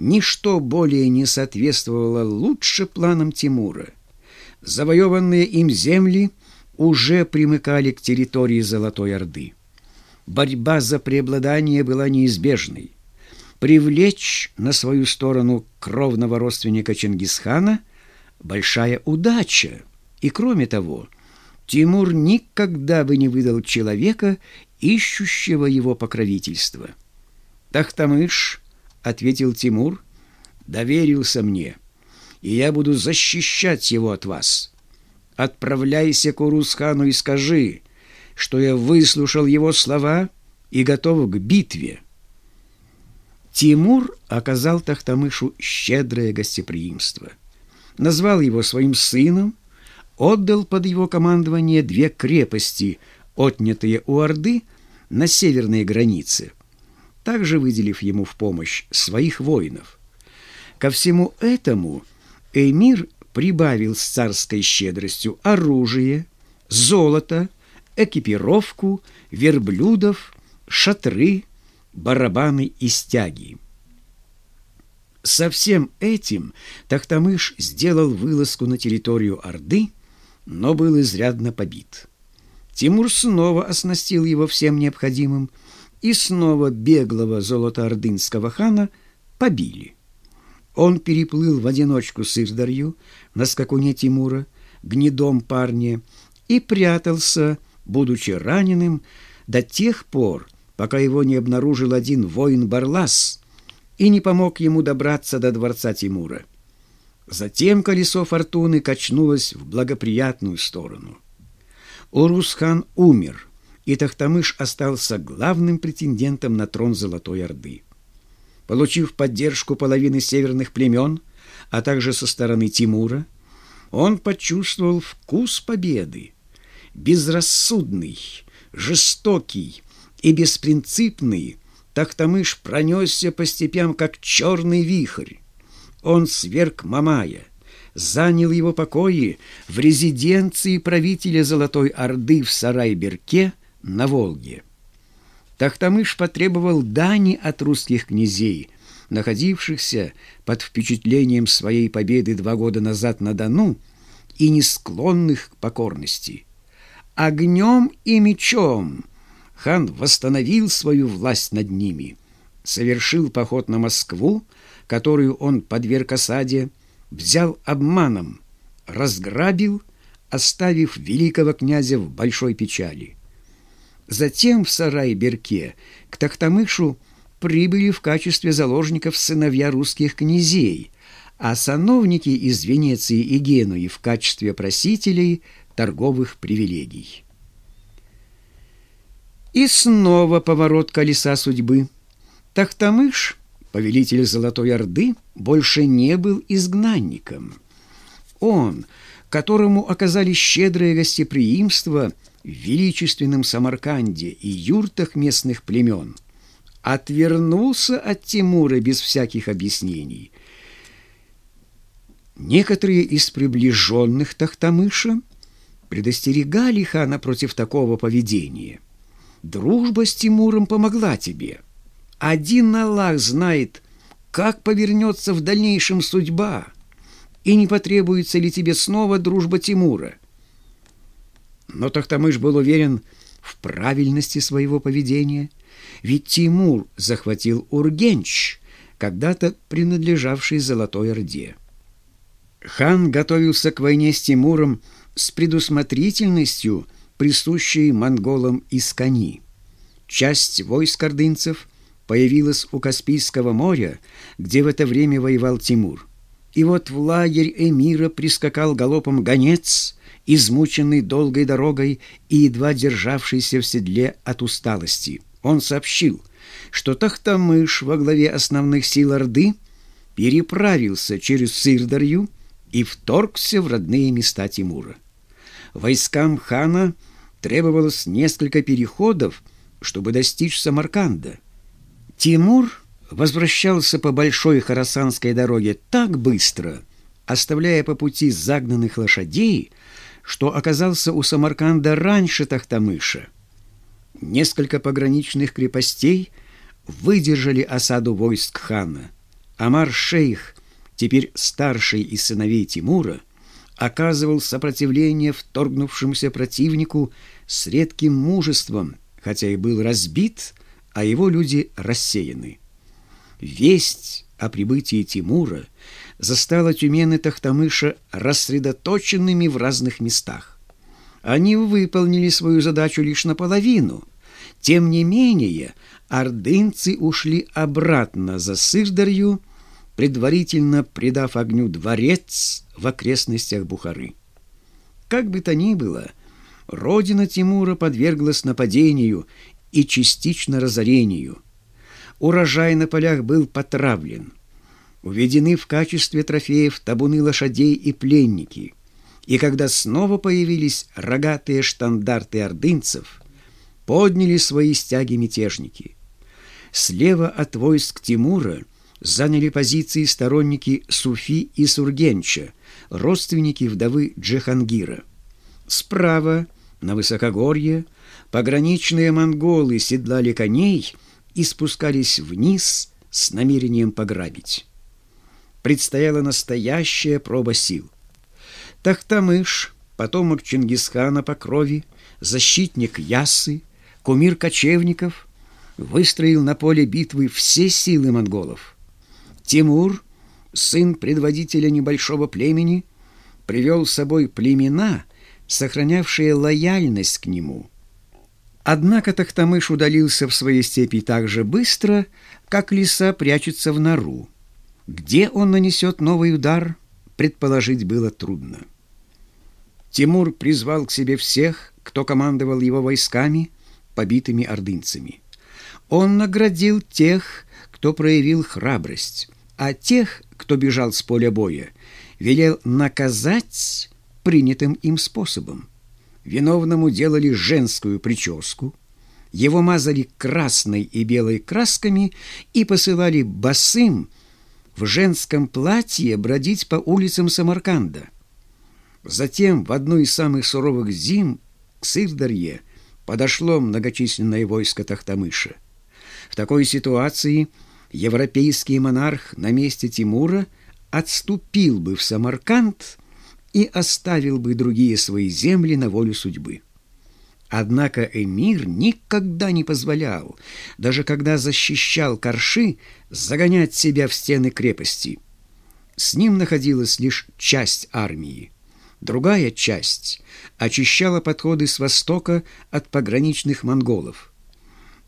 Ничто более не соответствовало лучше планам Тимура. Завоеванные им земли уже примыкали к территории Золотой Орды. Борьба за преобладание была неизбежной. Привлечь на свою сторону кровного родственника Чингисхана – большая удача. И кроме того, Тимур никогда бы не выдал человека, ищущего его покровительства. «Тахтамыш», — ответил Тимур, — «доверился мне, и я буду защищать его от вас. Отправляйся к Урусхану и скажи, что я выслушал его слова и готов к битве». Тимур оказал Тахтамышу щедрое гостеприимство. Назвал его своим сыном, отдал под его командование две крепости, отнятые у Орды на северной границе, также выделив ему в помощь своих воинов. Ко всему этому эмир прибавил с царской щедростью оружие, золото, экипировку, верблюдов, шатры, барабаны и стяги. Со всем этим Тахтамыш сделал вылазку на территорию Орды, но был изрядно побит. Тимур снова оснастил его всем необходимым, и снова беглого золотоордынского хана побили. Он переплыл в одиночку с Ирдарью на скакуне Тимура, гнедом парня, и прятался, будучи раненым, до тех пор, пока его не обнаружил один воин Барлас и не помог ему добраться до дворца Тимура. Затем колесо фортуны качнулось в благоприятную сторону. Урус-хан умер, и Тахтамыш остался главным претендентом на трон Золотой Орды. Получив поддержку половины северных племен, а также со стороны Тимура, он почувствовал вкус победы. Безрассудный, жестокий и беспринципный Тахтамыш пронесся по степям, как черный вихрь. Он сверг Мамая, занял его покои в резиденции правителя Золотой Орды в Сарайберке на Волге. Тахтамыш потребовал дани от русских князей, находившихся под впечатлением своей победы два года назад на Дону и не склонных к покорности. Огнем и мечом хан восстановил свою власть над ними, совершил поход на Москву, которую он подверг осаде, взял обманом, разграбил, оставив великого князя в большой печали. Затем в сарай-берке к Тахтамышу прибыли в качестве заложников сыновья русских князей, а сановники из Венеции и Генуи в качестве просителей торговых привилегий. И снова поворот колеса судьбы. Тахтамыш Повелитель Золотой Орды больше не был изгнанником. Он, которому оказали щедрое гостеприимство в величественном Самарканде и юртах местных племен, отвернулся от Тимура без всяких объяснений. Некоторые из приближенных Тахтамыша предостерегали хана против такого поведения. «Дружба с Тимуром помогла тебе». Один Аллах знает, как повернется в дальнейшем судьба, и не потребуется ли тебе снова дружба Тимура. Но Тахтамыш был уверен в правильности своего поведения, ведь Тимур захватил Ургенч, когда-то принадлежавший Золотой Орде. Хан готовился к войне с Тимуром с предусмотрительностью, присущей монголам из Кани. Часть войск ордынцев появилась у Каспийского моря, где в это время воевал Тимур. И вот в лагерь эмира прискакал галопом гонец, измученный долгой дорогой и едва державшийся в седле от усталости. Он сообщил, что Тахтамыш во главе основных сил Орды переправился через Сырдарью и вторгся в родные места Тимура. Войскам хана требовалось несколько переходов, чтобы достичь Самарканда – Тимур возвращался по большой Харасанской дороге так быстро, оставляя по пути загнанных лошадей, что оказался у Самарканда раньше Тахтамыша. Несколько пограничных крепостей выдержали осаду войск хана, Амар-шейх, теперь старший из сыновей Тимура, оказывал сопротивление вторгнувшемуся противнику с редким мужеством, хотя и был разбит, а его люди рассеяны. Весть о прибытии Тимура застала Тюмены Тахтамыша рассредоточенными в разных местах. Они выполнили свою задачу лишь наполовину. Тем не менее, ордынцы ушли обратно за Сырдарью, предварительно придав огню дворец в окрестностях Бухары. Как бы то ни было, родина Тимура подверглась нападению и частично разорению – Урожай на полях был потравлен. Уведены в качестве трофеев табуны лошадей и пленники. И когда снова появились рогатые штандарты ордынцев, подняли свои стяги мятежники. Слева от войск Тимура заняли позиции сторонники Суфи и Сургенча, родственники вдовы Джихангира. Справа, на высокогорье, пограничные монголы седлали коней – и спускались вниз с намерением пограбить. Предстояла настоящая проба сил. Тахтамыш, потомок Чингисхана по крови, защитник Ясы, кумир кочевников, выстроил на поле битвы все силы монголов. Тимур, сын предводителя небольшого племени, привел с собой племена, сохранявшие лояльность к нему – Однако Тахтамыш удалился в своей степи так же быстро, как лиса прячется в нору. Где он нанесет новый удар, предположить было трудно. Тимур призвал к себе всех, кто командовал его войсками, побитыми ордынцами. Он наградил тех, кто проявил храбрость, а тех, кто бежал с поля боя, велел наказать принятым им способом. Виновному делали женскую прическу, его мазали красной и белой красками и посылали босым в женском платье бродить по улицам Самарканда. Затем в одну из самых суровых зим к Сырдарье подошло многочисленное войско Тахтамыша. В такой ситуации европейский монарх на месте Тимура отступил бы в Самарканд и оставил бы другие свои земли на волю судьбы. Однако эмир никогда не позволял, даже когда защищал Карши, загонять себя в стены крепости. С ним находилась лишь часть армии. Другая часть очищала подходы с востока от пограничных монголов.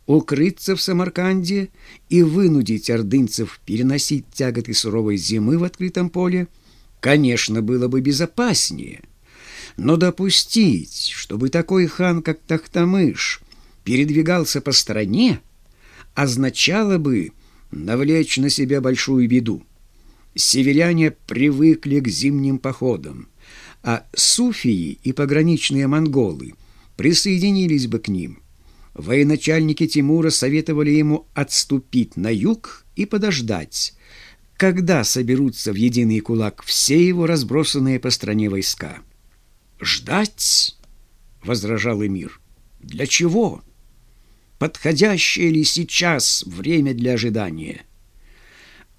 Укрыться в Самарканде и вынудить ордынцев переносить тяготы суровой зимы в открытом поле – конечно, было бы безопаснее. Но допустить, чтобы такой хан, как Тахтамыш, передвигался по стране, означало бы навлечь на себя большую беду. Северяне привыкли к зимним походам, а суфии и пограничные монголы присоединились бы к ним. Военачальники Тимура советовали ему отступить на юг и подождать, когда соберутся в единый кулак все его разбросанные по стране войска. «Ждать?» — возражал Эмир. «Для чего? Подходящее ли сейчас время для ожидания?»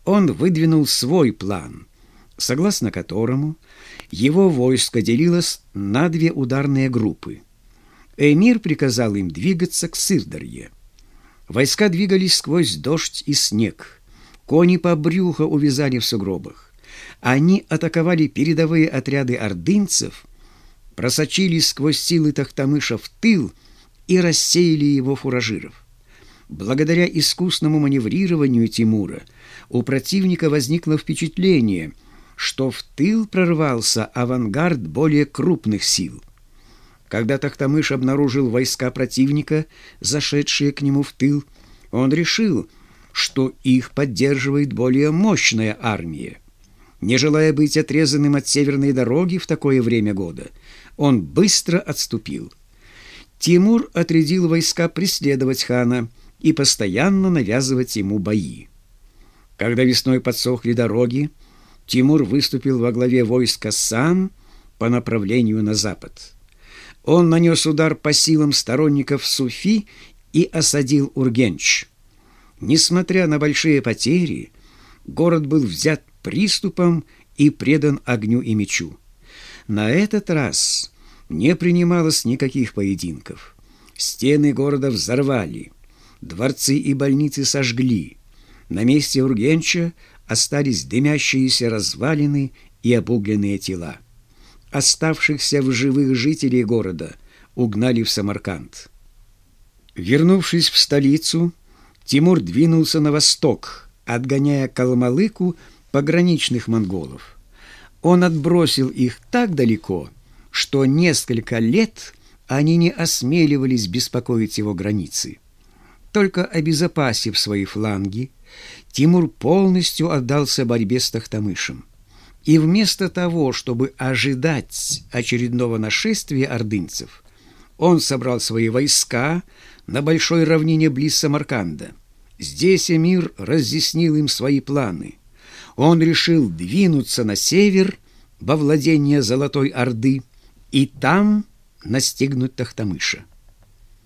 Он выдвинул свой план, согласно которому его войско делилось на две ударные группы. Эмир приказал им двигаться к Сырдарье. Войска двигались сквозь дождь и снег — Кони по брюхо увязали в сугробах. Они атаковали передовые отряды ордынцев, просочились сквозь силы Тахтамыша в тыл и рассеяли его фуражиров. Благодаря искусному маневрированию Тимура у противника возникло впечатление, что в тыл прорвался авангард более крупных сил. Когда Тахтамыш обнаружил войска противника, зашедшие к нему в тыл, он решил – что их поддерживает более мощная армия. Не желая быть отрезанным от северной дороги в такое время года, он быстро отступил. Тимур отрядил войска преследовать хана и постоянно навязывать ему бои. Когда весной подсохли дороги, Тимур выступил во главе войска сам по направлению на запад. Он нанес удар по силам сторонников Суфи и осадил Ургенч. Несмотря на большие потери, город был взят приступом и предан огню и мечу. На этот раз не принималось никаких поединков. Стены города взорвали, дворцы и больницы сожгли. На месте Ургенча остались дымящиеся развалины и обугленные тела. Оставшихся в живых жителей города угнали в Самарканд. Вернувшись в столицу, Тимур двинулся на восток, отгоняя Калмалыку пограничных монголов. Он отбросил их так далеко, что несколько лет они не осмеливались беспокоить его границы. Только обезопасив свои фланги, Тимур полностью отдался борьбе с Тахтамышем. И вместо того, чтобы ожидать очередного нашествия ордынцев, он собрал свои войска на большой равнине близ Самарканда. Здесь эмир разъяснил им свои планы. Он решил двинуться на север во владение Золотой Орды и там настигнуть Тахтамыша.